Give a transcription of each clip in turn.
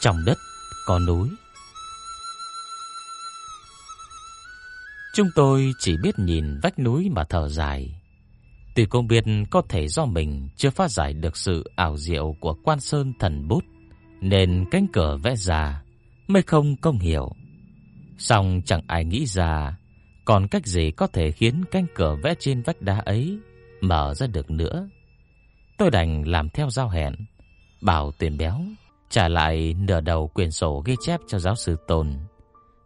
trong đất có núi. Chúng tôi chỉ biết nhìn vách núi mà thở dài. Tuy công biết có thể do mình chưa phát giải được sự ảo diệu của quan sơn thần bút, Nên cánh cửa vẽ ra mới không công hiểu. Xong chẳng ai nghĩ ra, Còn cách gì có thể khiến cánh cửa vẽ trên vách đá ấy Mở ra được nữa? Tôi đành làm theo giao hẹn, Bảo tiền béo trả lại nửa đầu quyển sổ ghi chép cho giáo sư Tôn.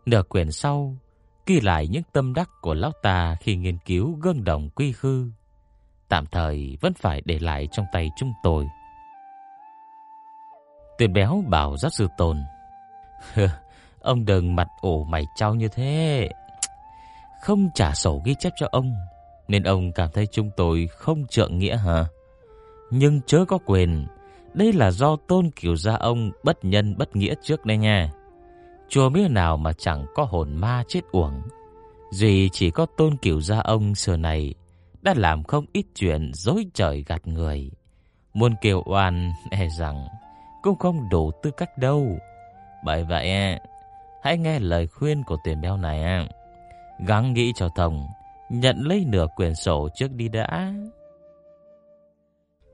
Nửa quyển sau ghi lại những tâm đắc của lão ta khi nghiên cứu gương đồng quy khư. Tạm thời vẫn phải để lại trong tay chúng tôi. Tuyệt béo bảo giáo sư Tôn. ông đừng mặt ổ mày trao như thế. Không trả sổ ghi chép cho ông, nên ông cảm thấy chúng tôi không trượng nghĩa hả? Nhưng chớ có quyền đây là do tôn kiểu gia ông bất nhân bất nghĩa trước đây nha. Chùa miếu nào mà chẳng có hồn ma chết uổng. Duy chỉ có tôn kiểu gia ông xưa này đã làm không ít chuyện dối trời gạt người. Muôn kiều oan e rằng cũng không đủ tư cách đâu. Bởi vậy, hãy nghe lời khuyên của tiền béo này. Gắng nghĩ cho thông, nhận lấy nửa quyển sổ trước đi đã.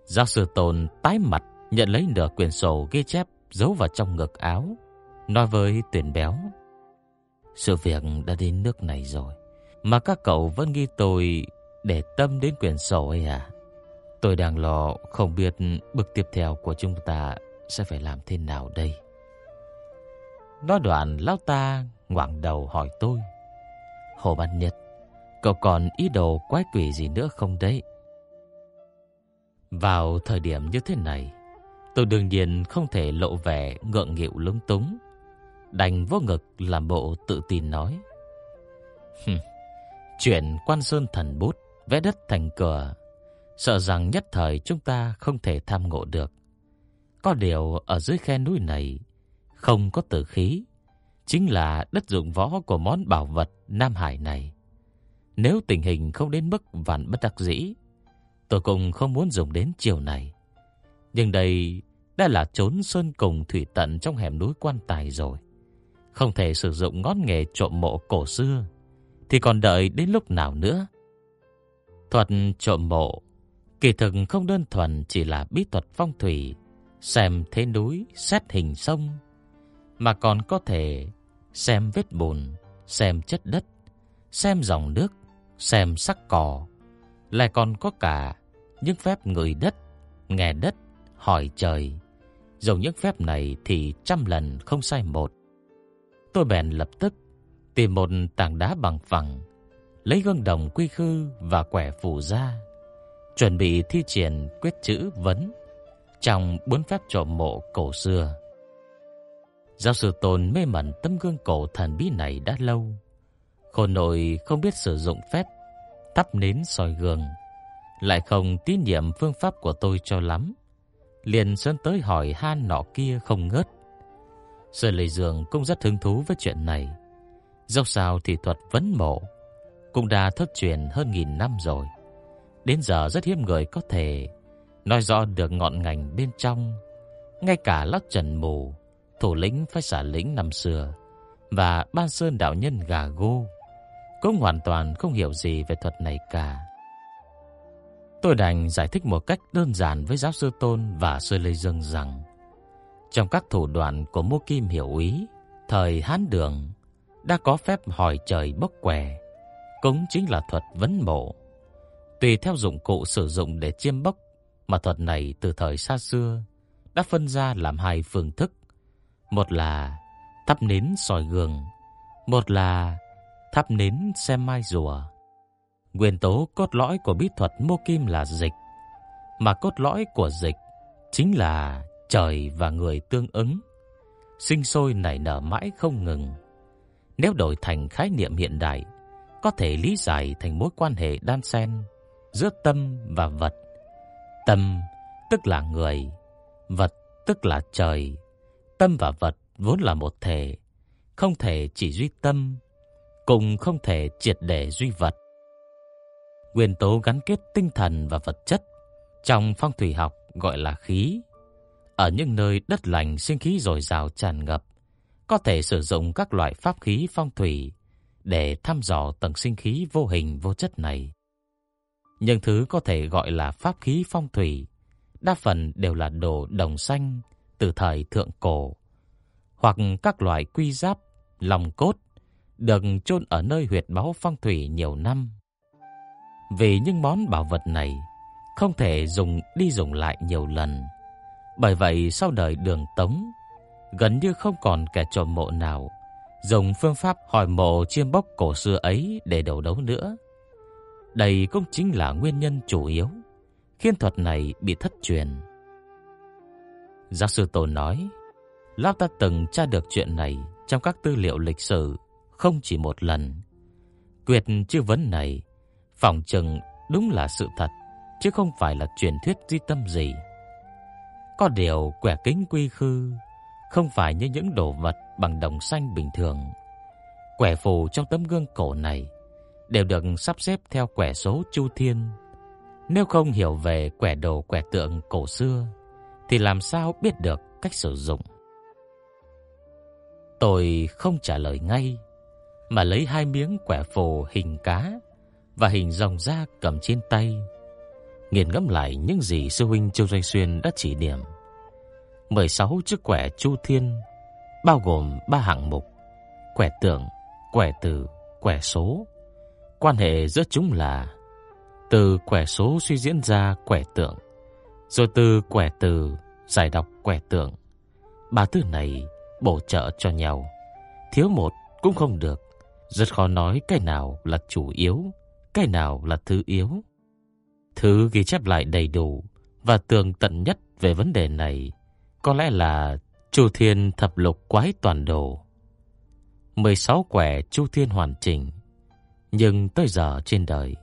Giáo sư Tôn tái mặt nhận lấy nửa quyển sổ ghi chép giấu vào trong ngực áo, nói với Tuyển Béo: "Sự việc đã đến nước này rồi, mà các cậu vẫn nghi tôi để tâm đến quyển sổ ấy à? Tôi đang lo không biết bước tiếp theo của chúng ta sẽ phải làm thế nào đây." Nói đoạn lão ta ngoảnh đầu hỏi tôi: "Hồ Văn Nhật, cậu còn ý đồ quái quỷ gì nữa không đấy?" Vào thời điểm như thế này, Tôi đương nhiên không thể lộ vẻ ngượng nghịu lúng túng, đành vô ngực làm bộ tự tin nói: "Chuyện Quan Sơn thần bút vẽ đất thành cửa, sợ rằng nhất thời chúng ta không thể tham ngộ được. Có điều ở dưới khe núi này không có tử khí, chính là đất dụng võ của món bảo vật Nam Hải này. Nếu tình hình không đến mức vạn bất đắc dĩ, tôi cũng không muốn dùng đến chiều này. Nhưng đây đã là trốn sơn cùng thủy tận trong hẻm núi quan tài rồi. Không thể sử dụng ngón nghề trộm mộ cổ xưa, thì còn đợi đến lúc nào nữa? Thuật trộm mộ, kỳ thực không đơn thuần chỉ là bí thuật phong thủy, xem thế núi, xét hình sông, mà còn có thể xem vết bùn, xem chất đất, xem dòng nước, xem sắc cỏ, lại còn có cả những phép ngửi đất, nghe đất, hỏi trời. Dùng những phép này thì trăm lần không sai một. Tôi bèn lập tức tìm một tảng đá bằng phẳng, lấy gương đồng quy khư và quẻ phù ra, chuẩn bị thi triển quyết chữ vấn trong bốn phép trộm mộ cổ xưa. Giáo sư Tôn mê mẩn tấm gương cổ thần bí này đã lâu. Khôn nội không biết sử dụng phép thắp nến soi gương, lại không tín nhiệm phương pháp của tôi cho lắm liền sơn tới hỏi han nọ kia không ngớt. Sở Lệ Dương cũng rất hứng thú với chuyện này. Dẫu sao thì thuật vấn mộ cũng đã thất truyền hơn nghìn năm rồi. Đến giờ rất hiếm người có thể nói rõ được ngọn ngành bên trong. Ngay cả Lắc Trần Mù, thủ lĩnh phái xả lĩnh năm xưa và Ban Sơn đạo nhân Gà Gô cũng hoàn toàn không hiểu gì về thuật này cả. Tôi đành giải thích một cách đơn giản với giáo sư Tôn và sư Lê Dương rằng trong các thủ đoạn của Mô Kim Hiểu Ý, thời Hán Đường đã có phép hỏi trời bốc quẻ, cũng chính là thuật vấn mộ. Tùy theo dụng cụ sử dụng để chiêm bốc, mà thuật này từ thời xa xưa đã phân ra làm hai phương thức. Một là thắp nến soi gương, một là thắp nến xem mai rùa. Nguyên tố cốt lõi của bí thuật mô kim là dịch, mà cốt lõi của dịch chính là trời và người tương ứng. sinh sôi nảy nở mãi không ngừng. Nếu đổi thành khái niệm hiện đại, có thể lý giải thành mối quan hệ đan xen giữa tâm và vật. Tâm tức là người, vật tức là trời. Tâm và vật vốn là một thể, không thể chỉ duy tâm, cũng không thể triệt để duy vật. Nguyên tố gắn kết tinh thần và vật chất trong phong thủy học gọi là khí. Ở những nơi đất lành sinh khí dồi dào tràn ngập, có thể sử dụng các loại pháp khí phong thủy để thăm dò tầng sinh khí vô hình vô chất này. Những thứ có thể gọi là pháp khí phong thủy, đa phần đều là đồ đồng xanh từ thời thượng cổ, hoặc các loại quy giáp, lòng cốt được chôn ở nơi huyệt báu phong thủy nhiều năm. Vì những món bảo vật này không thể dùng đi dùng lại nhiều lần. Bởi vậy sau đời Đường Tống, gần như không còn kẻ trộm mộ nào dùng phương pháp hỏi mộ chiêm bốc cổ xưa ấy để đầu đấu nữa. Đây cũng chính là nguyên nhân chủ yếu khiến thuật này bị thất truyền. Giáo sư Tổ nói, Lão ta từng tra được chuyện này trong các tư liệu lịch sử không chỉ một lần. Quyệt chư vấn này Phòng chừng đúng là sự thật, chứ không phải là truyền thuyết di tâm gì. Có điều quẻ kính quy khư không phải như những đồ vật bằng đồng xanh bình thường. Quẻ phù trong tấm gương cổ này đều được sắp xếp theo quẻ số chu thiên. Nếu không hiểu về quẻ đồ quẻ tượng cổ xưa thì làm sao biết được cách sử dụng. Tôi không trả lời ngay mà lấy hai miếng quẻ phù hình cá và hình rồng ra cầm trên tay, nghiền ngẫm lại những gì sư huynh Châu Doanh Xuyên đã chỉ điểm. 16 chiếc quẻ chu thiên bao gồm ba hạng mục: quẻ tượng, quẻ từ, quẻ số. Quan hệ giữa chúng là từ quẻ số suy diễn ra quẻ tượng, rồi từ quẻ từ giải đọc quẻ tượng. Ba thứ này bổ trợ cho nhau, thiếu một cũng không được. Rất khó nói cái nào là chủ yếu, cái nào là thứ yếu. Thứ ghi chép lại đầy đủ và tường tận nhất về vấn đề này có lẽ là Chu Thiên Thập Lục Quái Toàn Đồ. 16 quẻ Chu Thiên hoàn chỉnh, nhưng tới giờ trên đời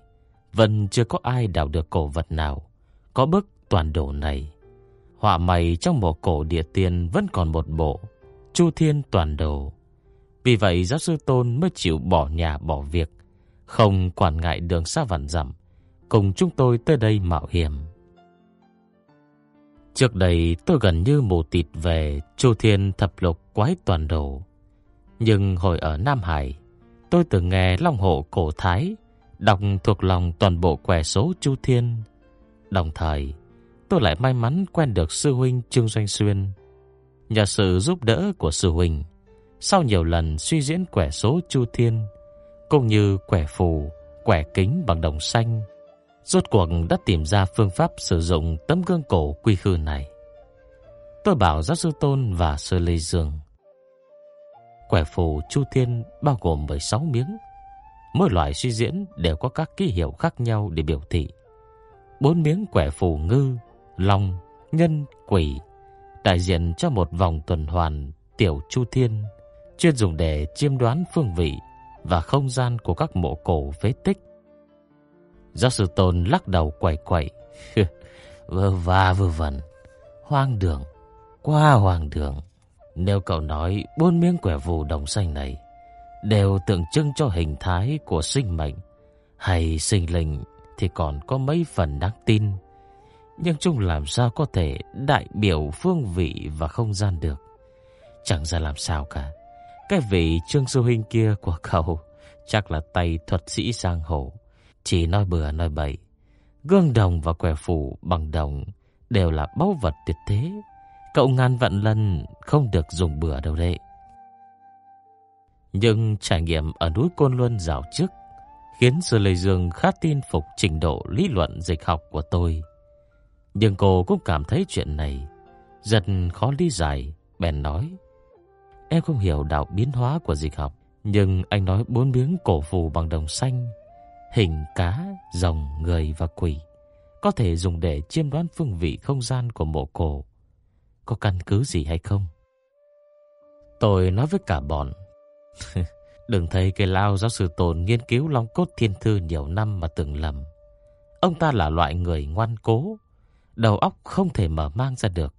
vẫn chưa có ai đào được cổ vật nào có bức toàn đồ này. Họa mày trong mộ cổ địa tiên vẫn còn một bộ Chu Thiên Toàn Đồ. Vì vậy giáo sư Tôn mới chịu bỏ nhà bỏ việc, không quản ngại đường xa vạn dặm, cùng chúng tôi tới đây mạo hiểm. Trước đây tôi gần như mù tịt về Chu Thiên Thập Lục Quái Toàn Đồ. Nhưng hồi ở Nam Hải, tôi từng nghe Long Hộ Cổ Thái đọc thuộc lòng toàn bộ quẻ số Chu Thiên. Đồng thời, tôi lại may mắn quen được sư huynh Trương Doanh Xuyên. Nhờ sự giúp đỡ của sư huynh, sau nhiều lần suy diễn quẻ số Chu Thiên, cũng như quẻ phù, quẻ kính bằng đồng xanh, rốt cuộc đã tìm ra phương pháp sử dụng tấm gương cổ quy khư này. Tôi bảo giáo sư Tôn và sư Lê Dương. Quẻ phù Chu Thiên bao gồm 16 miếng. Mỗi loại suy diễn đều có các ký hiệu khác nhau để biểu thị. Bốn miếng quẻ phù ngư, long, nhân, quỷ đại diện cho một vòng tuần hoàn tiểu Chu Thiên, chuyên dùng để chiêm đoán phương vị và không gian của các mộ cổ phế tích Giáo sư Tôn lắc đầu quẩy quẩy. vơ va vơ vẩn. Hoang đường. Qua hoang đường. Nếu cậu nói bốn miếng quẻ vù đồng xanh này đều tượng trưng cho hình thái của sinh mệnh hay sinh linh thì còn có mấy phần đáng tin. Nhưng chúng làm sao có thể đại biểu phương vị và không gian được. Chẳng ra làm sao cả. Cái vị Trương Du Hinh kia của cậu chắc là tay thuật sĩ sang hồ chỉ nói bừa nói bậy. Gương đồng và quẻ phủ bằng đồng đều là báu vật tuyệt thế. Cậu ngàn vạn lần không được dùng bừa đâu đấy. Nhưng trải nghiệm ở núi Côn Luân dạo trước khiến Sư Lê Dương khá tin phục trình độ lý luận dịch học của tôi. Nhưng cô cũng cảm thấy chuyện này dần khó lý giải, bèn nói. Em không hiểu đạo biến hóa của dịch học, nhưng anh nói bốn miếng cổ phù bằng đồng xanh hình cá, rồng, người và quỷ có thể dùng để chiêm đoán phương vị không gian của mộ cổ. Có căn cứ gì hay không? Tôi nói với cả bọn. Đừng thấy cái lao giáo sư tồn nghiên cứu long cốt thiên thư nhiều năm mà từng lầm. Ông ta là loại người ngoan cố, đầu óc không thể mở mang ra được.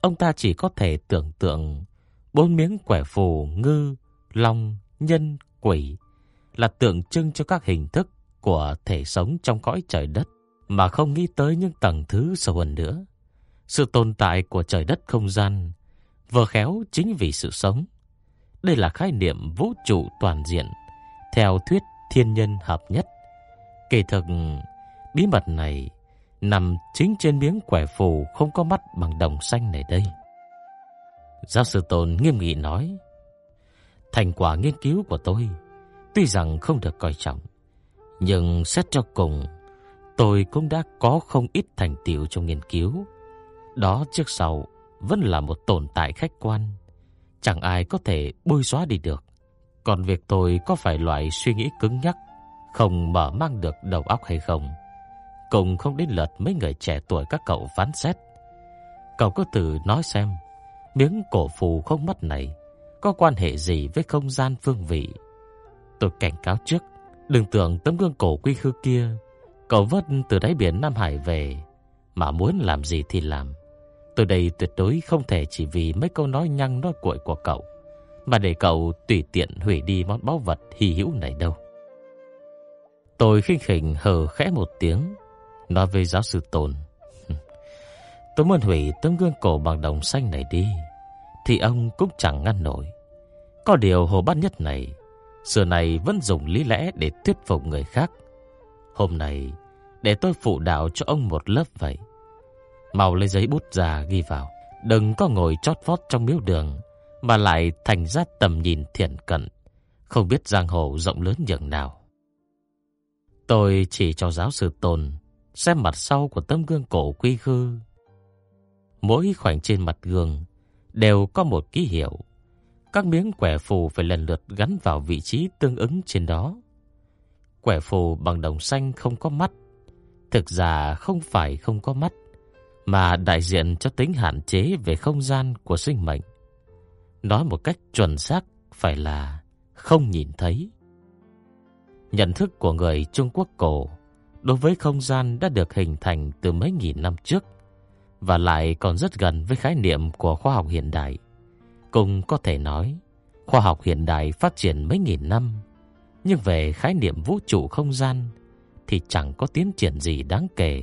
Ông ta chỉ có thể tưởng tượng bốn miếng quẻ phù ngư, long, nhân, quỷ là tượng trưng cho các hình thức của thể sống trong cõi trời đất mà không nghĩ tới những tầng thứ sâu hơn nữa. Sự tồn tại của trời đất không gian vừa khéo chính vì sự sống. Đây là khái niệm vũ trụ toàn diện theo thuyết thiên nhân hợp nhất. Kỳ thực, bí mật này nằm chính trên miếng quẻ phù không có mắt bằng đồng xanh này đây. Giáo sư Tôn nghiêm nghị nói, thành quả nghiên cứu của tôi tuy rằng không được coi trọng, nhưng xét cho cùng, tôi cũng đã có không ít thành tựu trong nghiên cứu. Đó trước sau vẫn là một tồn tại khách quan, chẳng ai có thể bôi xóa đi được. Còn việc tôi có phải loại suy nghĩ cứng nhắc, không mở mang được đầu óc hay không, cũng không đến lượt mấy người trẻ tuổi các cậu phán xét. Cậu có từ nói xem, miếng cổ phù không mắt này có quan hệ gì với không gian phương vị? Tôi cảnh cáo trước, đừng tưởng tấm gương cổ quy khư kia cậu vớt từ đáy biển Nam Hải về mà muốn làm gì thì làm. tôi đây tuyệt đối không thể chỉ vì mấy câu nói nhăng nói cuội của cậu mà để cậu tùy tiện hủy đi món báu vật hy hữu này đâu. Tôi khinh khỉnh hờ khẽ một tiếng, nói với giáo sư Tôn. Tôi muốn hủy tấm gương cổ bằng đồng xanh này đi, thì ông cũng chẳng ngăn nổi. Có điều hồ bát nhất này, xưa này vẫn dùng lý lẽ để thuyết phục người khác. Hôm nay, để tôi phụ đạo cho ông một lớp vậy. màu lấy giấy bút ra ghi vào. Đừng có ngồi chót vót trong miếu đường, mà lại thành ra tầm nhìn thiện cận, không biết giang hồ rộng lớn nhường nào. Tôi chỉ cho giáo sư Tôn xem mặt sau của tấm gương cổ quy khư. Mỗi khoảnh trên mặt gương đều có một ký hiệu. Các miếng quẻ phù phải lần lượt gắn vào vị trí tương ứng trên đó. Quẻ phù bằng đồng xanh không có mắt, thực ra không phải không có mắt, mà đại diện cho tính hạn chế về không gian của sinh mệnh. Nói một cách chuẩn xác phải là không nhìn thấy. Nhận thức của người Trung Quốc cổ đối với không gian đã được hình thành từ mấy nghìn năm trước và lại còn rất gần với khái niệm của khoa học hiện đại. Cùng có thể nói, khoa học hiện đại phát triển mấy nghìn năm, nhưng về khái niệm vũ trụ không gian thì chẳng có tiến triển gì đáng kể.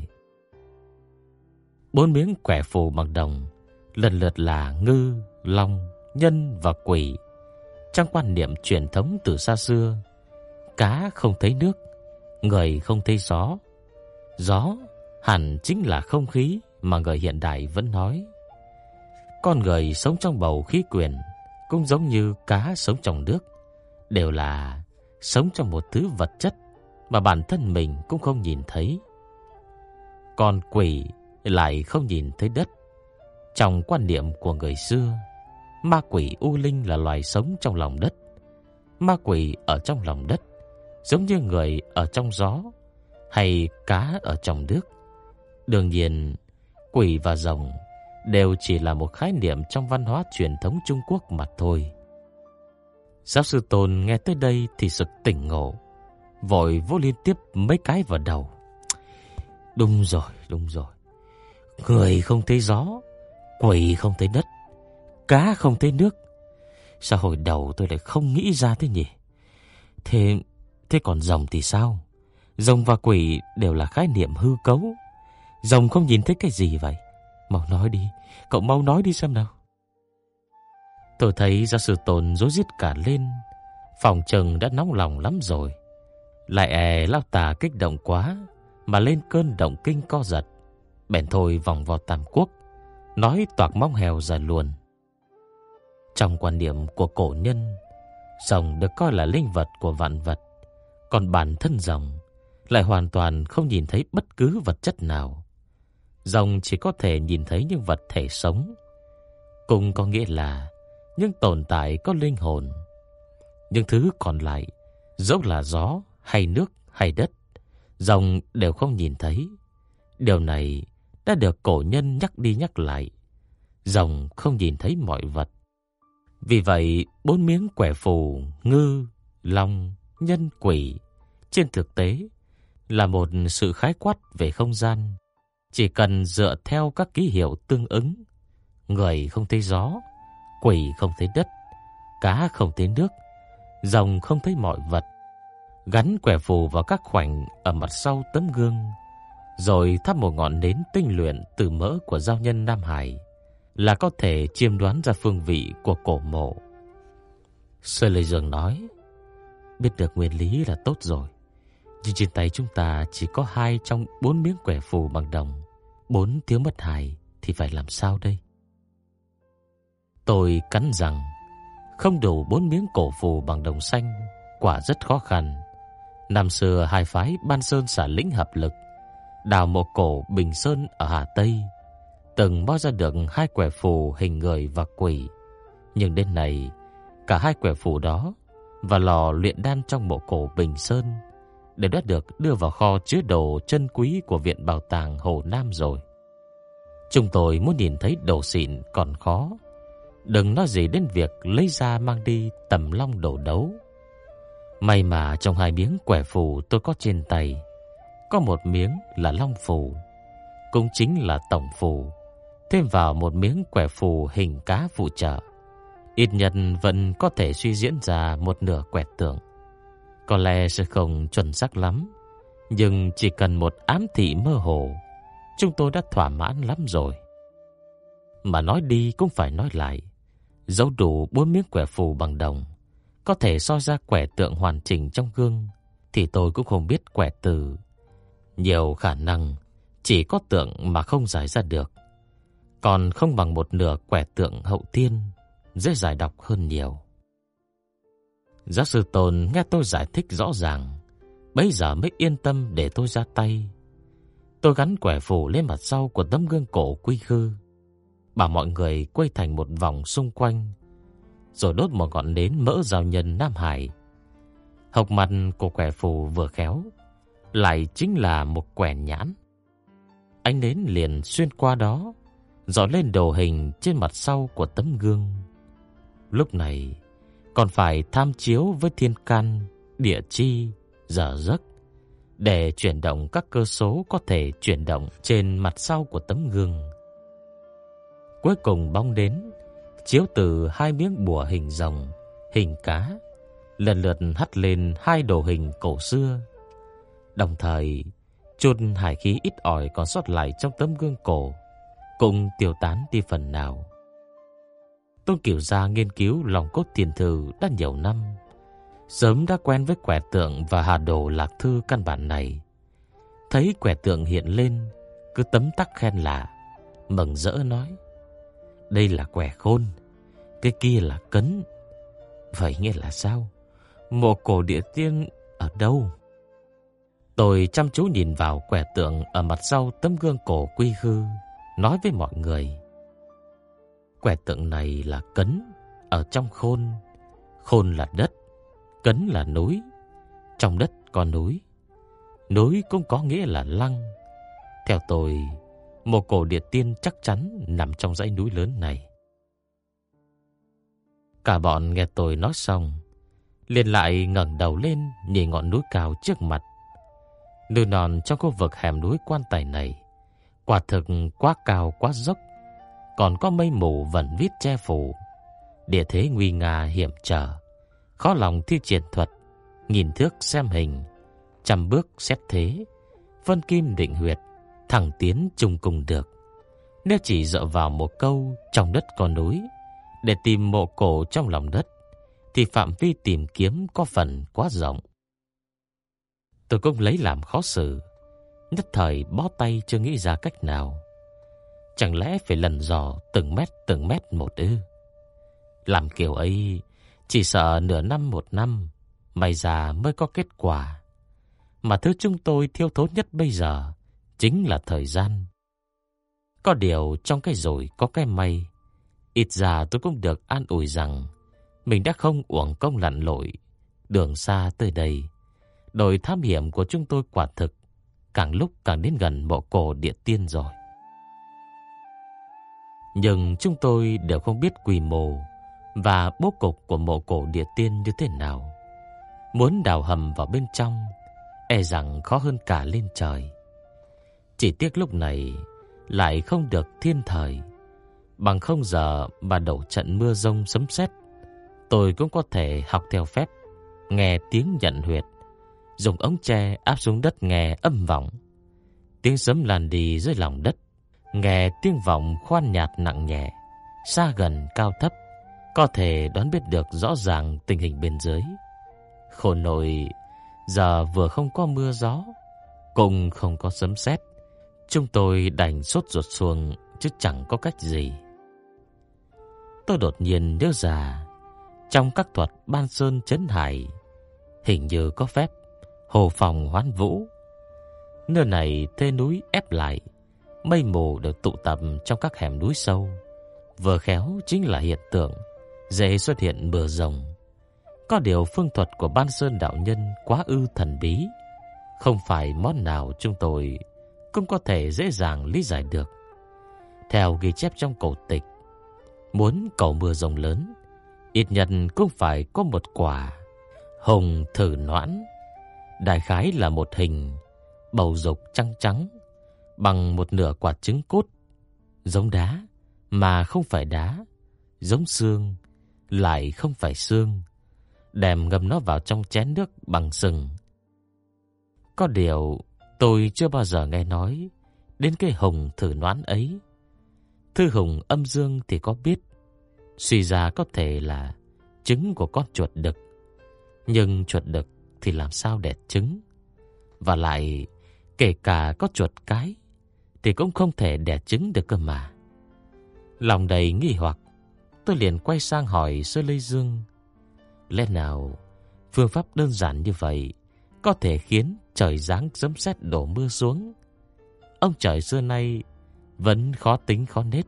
Bốn miếng quẻ phù bằng đồng lần lượt là ngư, long, nhân và quỷ. Trong quan niệm truyền thống từ xa xưa, cá không thấy nước, người không thấy gió. Gió hẳn chính là không khí mà người hiện đại vẫn nói. Con người sống trong bầu khí quyển cũng giống như cá sống trong nước, đều là sống trong một thứ vật chất mà bản thân mình cũng không nhìn thấy. Còn quỷ lại không nhìn thấy đất. Trong quan niệm của người xưa, ma quỷ u linh là loài sống trong lòng đất. Ma quỷ ở trong lòng đất, giống như người ở trong gió hay cá ở trong nước. Đương nhiên, quỷ và rồng đều chỉ là một khái niệm trong văn hóa truyền thống Trung Quốc mà thôi. Giáo sư Tôn nghe tới đây thì sực tỉnh ngộ, vội vô liên tiếp mấy cái vào đầu. Đúng rồi, đúng rồi. Người không thấy gió, quỷ không thấy đất, cá không thấy nước. Sao hồi đầu tôi lại không nghĩ ra thế nhỉ? Thế thế còn rồng thì sao? Rồng và quỷ đều là khái niệm hư cấu. Rồng không nhìn thấy cái gì vậy? Mau nói đi, cậu mau nói đi xem nào. Tôi thấy giáo sư Tôn rối rít cả lên, phòng trừng đã nóng lòng lắm rồi. Lại e lao tà kích động quá, mà lên cơn động kinh co giật. Bèn thôi vòng vào Tam Quốc, nói toạc mong hèo ra luôn. Trong quan điểm của cổ nhân, rồng được coi là linh vật của vạn vật, còn bản thân rồng lại hoàn toàn không nhìn thấy bất cứ vật chất nào. Rồng chỉ có thể nhìn thấy những vật thể sống, cũng có nghĩa là những tồn tại có linh hồn. Những thứ còn lại, dẫu là gió hay nước hay đất, rồng đều không nhìn thấy. Điều này đã được cổ nhân nhắc đi nhắc lại. Rồng không nhìn thấy mọi vật. Vì vậy, bốn miếng quẻ phù, ngư, long, nhân quỷ trên thực tế là một sự khái quát về không gian. Chỉ cần dựa theo các ký hiệu tương ứng, người không thấy gió, quỷ không thấy đất, cá không thấy nước, rồng không thấy mọi vật, gắn quẻ phù vào các khoảnh ở mặt sau tấm gương, rồi thắp một ngọn nến tinh luyện từ mỡ của giao nhân Nam Hải là có thể chiêm đoán ra phương vị của cổ mộ. Sơ Lê Dương nói, biết được nguyên lý là tốt rồi. Nhưng trên tay chúng ta chỉ có hai trong bốn miếng quẻ phù bằng đồng. Bốn thiếu mất hài thì phải làm sao đây? Tôi cắn rằng không đủ bốn miếng cổ phù bằng đồng xanh, quả rất khó khăn. Năm xưa hai phái Ban Sơn xả lĩnh hợp lực, đào một cổ Bình Sơn ở Hà Tây, từng bao ra được hai quẻ phù hình người và quỷ. Nhưng đến nay, cả hai quẻ phù đó và lò luyện đan trong mộ cổ Bình Sơn đều đã được đưa vào kho chứa đồ chân quý của Viện Bảo tàng Hồ Nam rồi. Chúng tôi muốn nhìn thấy đồ xịn còn khó. Đừng nói gì đến việc lấy ra mang đi tầm long đồ đấu. May mà trong hai miếng quẻ phù tôi có trên tay, có một miếng là long phù, cũng chính là tổng phù, thêm vào một miếng quẻ phù hình cá phụ trợ. Ít nhất vẫn có thể suy diễn ra một nửa quẻ tượng. Có lẽ sẽ không chuẩn xác lắm, nhưng chỉ cần một ám thị mơ hồ, chúng tôi đã thỏa mãn lắm rồi. Mà nói đi cũng phải nói lại, dấu đủ bốn miếng quẻ phù bằng đồng, có thể so ra quẻ tượng hoàn chỉnh trong gương, thì tôi cũng không biết quẻ từ. Nhiều khả năng chỉ có tượng mà không giải ra được, còn không bằng một nửa quẻ tượng hậu tiên, dễ giải đọc hơn nhiều. Giáo sư Tôn nghe tôi giải thích rõ ràng, bây giờ mới yên tâm để tôi ra tay. Tôi gắn quẻ phù lên mặt sau của tấm gương cổ quy khư, bảo mọi người quay thành một vòng xung quanh, rồi đốt một ngọn nến mỡ rào nhân Nam Hải. Hộc mặt của quẻ phù vừa khéo, lại chính là một quẻ nhãn. Ánh nến liền xuyên qua đó, dò lên đồ hình trên mặt sau của tấm gương. Lúc này, còn phải tham chiếu với thiên can, địa chi, giờ giấc để chuyển động các cơ số có thể chuyển động trên mặt sau của tấm gương. Cuối cùng bóng đến, chiếu từ hai miếng bùa hình rồng, hình cá, lần lượt hắt lên hai đồ hình cổ xưa. Đồng thời, chôn hải khí ít ỏi còn sót lại trong tấm gương cổ cũng tiêu tán đi phần nào. Tôn Kiều Gia nghiên cứu lòng cốt tiền thư đã nhiều năm, sớm đã quen với quẻ tượng và hà đồ lạc thư căn bản này. Thấy quẻ tượng hiện lên, cứ tấm tắc khen lạ, mừng rỡ nói: "Đây là quẻ khôn, cái kia là cấn." Vậy nghĩa là sao? Mộ cổ địa tiên ở đâu? Tôi chăm chú nhìn vào quẻ tượng ở mặt sau tấm gương cổ quy hư, nói với mọi người: Quẻ tượng này là cấn ở trong khôn, khôn là đất, cấn là núi, trong đất có núi. Núi cũng có nghĩa là lăng. Theo tôi, một cổ địa tiên chắc chắn nằm trong dãy núi lớn này. Cả bọn nghe tôi nói xong, liền lại ngẩng đầu lên nhìn ngọn núi cao trước mặt. Núi non trong khu vực hẻm núi quan tài này, quả thực quá cao quá dốc, còn có mây mù vẩn vít che phủ, địa thế nguy nga hiểm trở, khó lòng thi triển thuật, nhìn thước xem hình, trăm bước xét thế, phân kim định huyệt, thẳng tiến chung cùng được. Nếu chỉ dựa vào một câu trong đất có núi để tìm mộ cổ trong lòng đất, thì phạm vi tìm kiếm có phần quá rộng. Tôi cũng lấy làm khó xử, nhất thời bó tay chưa nghĩ ra cách nào. Chẳng lẽ phải lần dò từng mét từng mét một ư? Làm kiểu ấy, chỉ sợ nửa năm một năm, may ra mới có kết quả. Mà thứ chúng tôi thiếu thốn nhất bây giờ chính là thời gian. Có điều trong cái rồi có cái may. Ít ra tôi cũng được an ủi rằng mình đã không uổng công lặn lội, đường xa tới đây. Đội thám hiểm của chúng tôi quả thực càng lúc càng đến gần mộ cổ địa tiên rồi. Nhưng chúng tôi đều không biết quy mô và bố cục của mộ cổ địa tiên như thế nào. Muốn đào hầm vào bên trong, e rằng khó hơn cả lên trời. Chỉ tiếc lúc này lại không được thiên thời, bằng không giờ mà đổ trận mưa rông sấm sét, tôi cũng có thể học theo phép, nghe tiếng nhận huyệt, dùng ống tre áp xuống đất nghe âm vọng. Tiếng sấm lan đi dưới lòng đất, nghe tiếng vọng khoan nhạt nặng nhẹ, xa gần cao thấp, có thể đoán biết được rõ ràng tình hình bên dưới. Khổ nội giờ vừa không có mưa gió, cũng không có sấm sét, chúng tôi đành sốt ruột xuồng chứ chẳng có cách gì. Tôi đột nhiên nhớ ra, trong các thuật ban sơn chấn hải, hình như có phép hồ phòng hoán vũ. Nơi này thế núi ép lại, mây mù được tụ tập trong các hẻm núi sâu, vừa khéo chính là hiện tượng dễ xuất hiện mưa rồng. Có điều phương thuật của Ban Sơn đạo nhân quá ư thần bí, không phải món nào chúng tôi cũng có thể dễ dàng lý giải được. Theo ghi chép trong cổ tịch, muốn cầu mưa rồng lớn, ít nhất cũng phải có một quả hồng thử noãn. Đại khái là một hình bầu dục trắng trắng bằng một nửa quả trứng cốt, giống đá mà không phải đá, giống xương lại không phải xương, đem ngâm nó vào trong chén nước bằng sừng. Có điều tôi chưa bao giờ nghe nói đến cái hồng thử noãn ấy. Thư hùng âm dương thì có biết, suy ra có thể là trứng của con chuột đực. Nhưng chuột đực thì làm sao đẻ trứng? Và lại, kể cả có chuột cái, thì cũng không thể đẻ trứng được cơ mà. Lòng đầy nghi hoặc, tôi liền quay sang hỏi Sơ Lê Dương. Lẽ nào phương pháp đơn giản như vậy có thể khiến trời giáng sấm sét đổ mưa xuống? Ông trời xưa nay vẫn khó tính khó nết,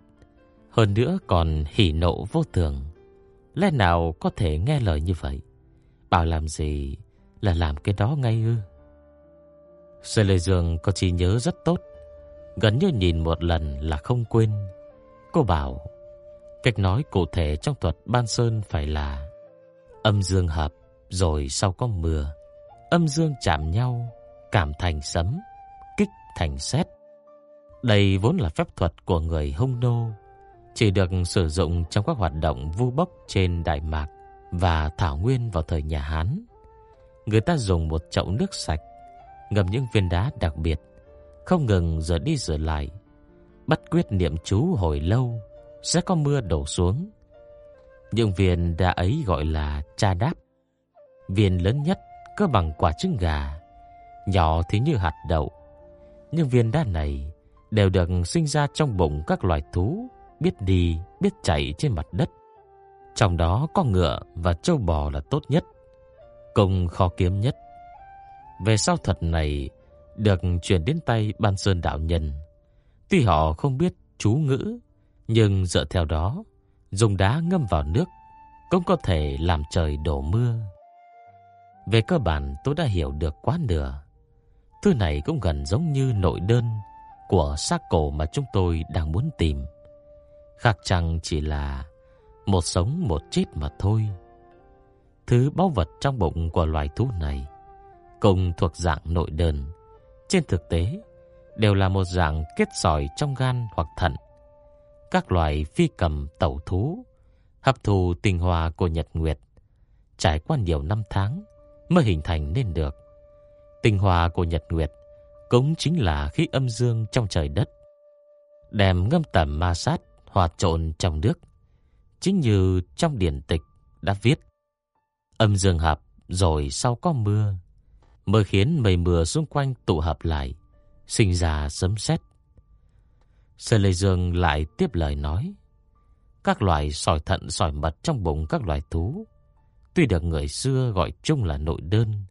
hơn nữa còn hỉ nộ vô thường. Lẽ nào có thể nghe lời như vậy? Bảo làm gì là làm cái đó ngay ư? Sơ Lê Dương có trí nhớ rất tốt, gần như nhìn một lần là không quên. Cô bảo Cách nói cụ thể trong thuật ban sơn phải là âm dương hợp rồi sau có mưa, âm dương chạm nhau, cảm thành sấm, kích thành sét. Đây vốn là phép thuật của người Hung nô, chỉ được sử dụng trong các hoạt động vu bốc trên Đại Mạc và Thảo Nguyên vào thời nhà Hán. Người ta dùng một chậu nước sạch, ngâm những viên đá đặc biệt, không ngừng rửa đi rửa lại, bất quyết niệm chú hồi lâu sẽ có mưa đổ xuống. Những viên đá ấy gọi là cha đáp. Viên lớn nhất cơ bằng quả trứng gà, nhỏ thì như hạt đậu. Nhưng viên đá này đều được sinh ra trong bụng các loài thú biết đi, biết chạy trên mặt đất. Trong đó có ngựa và trâu bò là tốt nhất, cùng khó kiếm nhất. Về sau thuật này được truyền đến tay Ban Sơn đạo nhân. Tuy họ không biết chú ngữ nhưng dựa theo đó, dùng đá ngâm vào nước cũng có thể làm trời đổ mưa. Về cơ bản tôi đã hiểu được quá nửa. Thứ này cũng gần giống như nội đơn của xác cổ mà chúng tôi đang muốn tìm. Khác chăng chỉ là một sống một chết mà thôi. Thứ báu vật trong bụng của loài thú này cùng thuộc dạng nội đơn. Trên thực tế, đều là một dạng kết sỏi trong gan hoặc thận các loài phi cầm tẩu thú, hấp thụ tinh hoa của nhật nguyệt, trải qua nhiều năm tháng mới hình thành nên được. Tinh hoa của nhật nguyệt cũng chính là khí âm dương trong trời đất, đem ngâm tẩm ma sát hòa trộn trong nước, chính như trong điển tịch đã viết. Âm dương hợp rồi sau có mưa, mới khiến mây mưa xung quanh tụ hợp lại, sinh ra sấm sét Sơn Lê Dương lại tiếp lời nói. Các loài sỏi thận sỏi mật trong bụng các loài thú, tuy được người xưa gọi chung là nội đơn,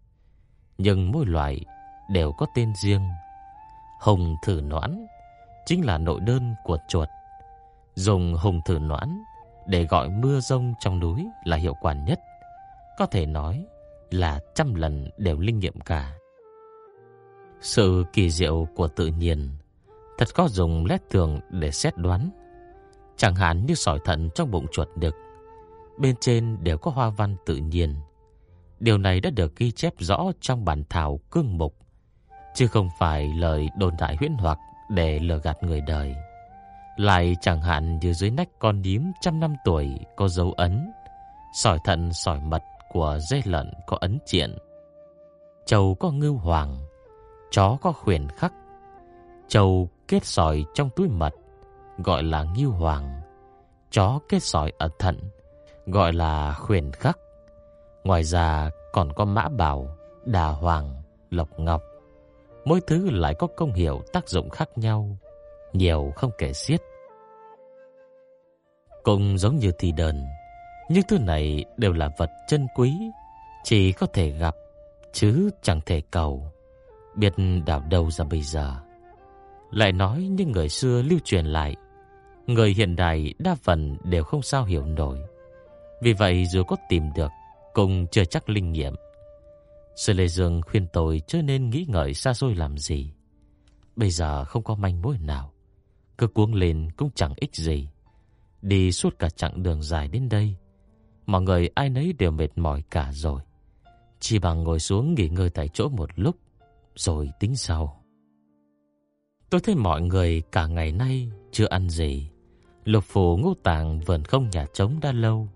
nhưng mỗi loài đều có tên riêng. Hồng thử noãn chính là nội đơn của chuột. Dùng hồng thử noãn để gọi mưa rông trong núi là hiệu quả nhất. Có thể nói là trăm lần đều linh nghiệm cả. Sự kỳ diệu của tự nhiên Thật có dùng lét thường để xét đoán Chẳng hạn như sỏi thận trong bụng chuột đực bên trên đều có hoa văn tự nhiên. Điều này đã được ghi chép rõ trong bản thảo cương mục, chứ không phải lời đồn đại huyễn hoặc để lừa gạt người đời. Lại chẳng hạn như dưới nách con nhím trăm năm tuổi có dấu ấn, sỏi thận sỏi mật của dây lợn có ấn triện. Châu có ngưu hoàng, chó có khuyển khắc. Châu kết sỏi trong túi mật, gọi là ngưu hoàng. Chó kết sỏi ở thận, gọi là khuyển khắc. Ngoài ra còn có mã bảo, đà hoàng, lộc ngọc. Mỗi thứ lại có công hiệu tác dụng khác nhau, nhiều không kể xiết. Cũng giống như thì đờn, những thứ này đều là vật chân quý, chỉ có thể gặp chứ chẳng thể cầu. Biết đào đâu ra bây giờ. Lại nói như người xưa lưu truyền lại, người hiện đại đa phần đều không sao hiểu nổi. Vì vậy dù có tìm được, cũng chưa chắc linh nghiệm. Sư Lê Dương khuyên tôi chưa nên nghĩ ngợi xa xôi làm gì. Bây giờ không có manh mối nào, cứ cuống lên cũng chẳng ích gì. Đi suốt cả chặng đường dài đến đây, mọi người ai nấy đều mệt mỏi cả rồi. Chỉ bằng ngồi xuống nghỉ ngơi tại chỗ một lúc, rồi tính sau. Tôi thấy mọi người cả ngày nay chưa ăn gì. Lục phủ ngũ tàng vẫn không nhà trống đã lâu.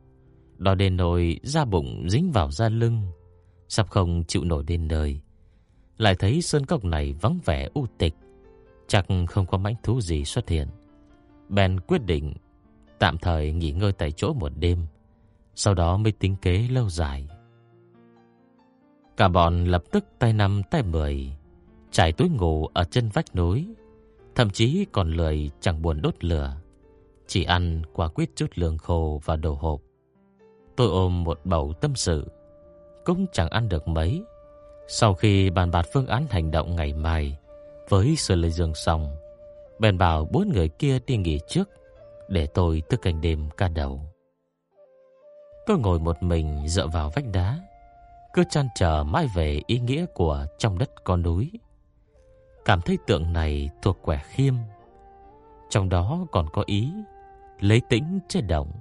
Đó đến nồi da bụng dính vào da lưng, sắp không chịu nổi đến đời. Lại thấy sơn cốc này vắng vẻ u tịch, chắc không có mãnh thú gì xuất hiện. bèn quyết định tạm thời nghỉ ngơi tại chỗ một đêm, sau đó mới tính kế lâu dài. Cả bọn lập tức tay năm tay mười, trải túi ngủ ở chân vách núi, thậm chí còn lười chẳng buồn đốt lửa, chỉ ăn quả quyết chút lương khô và đồ hộp. Tôi ôm một bầu tâm sự, cũng chẳng ăn được mấy. Sau khi bàn bạc phương án hành động ngày mai với sự Lê Dương xong, bèn bảo bốn người kia đi nghỉ trước để tôi thức canh đêm ca đầu. Tôi ngồi một mình dựa vào vách đá, cứ chăn trở mãi về ý nghĩa của trong đất con núi. Cảm thấy tượng này thuộc quẻ khiêm. Trong đó còn có ý lấy tĩnh chế động,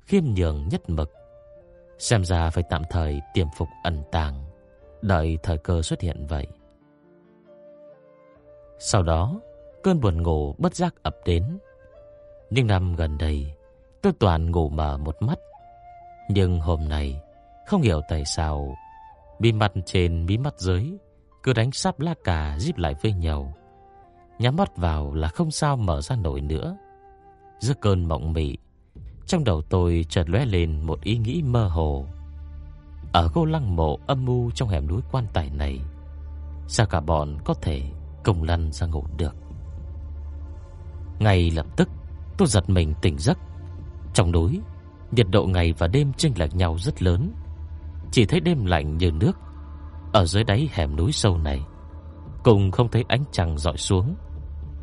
khiêm nhường nhất mực. Xem ra phải tạm thời tiềm phục ẩn tàng, đợi thời cơ xuất hiện vậy. Sau đó, cơn buồn ngủ bất giác ập đến. Nhưng năm gần đây, tôi toàn ngủ mở một mắt. Nhưng hôm nay, không hiểu tại sao Bí mặt trên bí mắt dưới Cứ đánh sắp lá cà díp lại với nhau. Nhắm mắt vào là không sao mở ra nổi nữa. Giữa cơn mộng mị Trong đầu tôi chợt lóe lên một ý nghĩ mơ hồ. Ở cô lăng mộ âm mưu trong hẻm núi quan tài này Sao cả bọn có thể cùng lăn ra ngủ được? Ngay lập tức tôi giật mình tỉnh giấc. Trong núi Nhiệt độ ngày và đêm chênh lệch nhau rất lớn. Chỉ thấy đêm lạnh như nước. Ở dưới đáy hẻm núi sâu này, Cùng không thấy ánh trăng dọi xuống.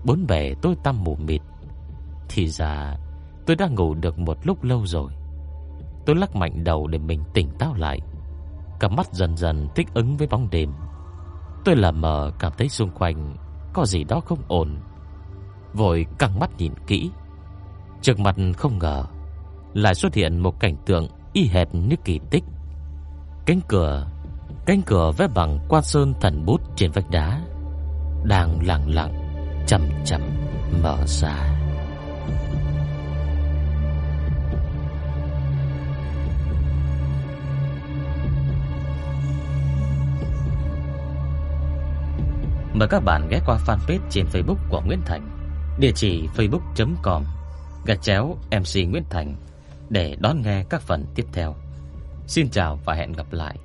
Bốn bề tối tăm mù mịt. Thì ra, tôi đã ngủ được một lúc lâu rồi. Tôi lắc mạnh đầu để mình tỉnh táo lại. Cặp mắt dần dần thích ứng với bóng đêm. Tôi lờ mờ cảm thấy xung quanh Có gì đó không ổn. Vội căng mắt nhìn kỹ. Trước mặt không ngờ lại xuất hiện một cảnh tượng y hệt như kỳ tích. Cánh cửa Cánh cửa vẽ bằng quan sơn thần bút trên vách đá Đang lặng lặng, Chậm chậm mở ra. Mời các bạn ghé qua fanpage trên Facebook của Nguyễn Thành, Địa chỉ facebook.com Gạch chéo MC Nguyễn Thành. Để đón nghe các phần tiếp theo. Xin chào và hẹn gặp lại.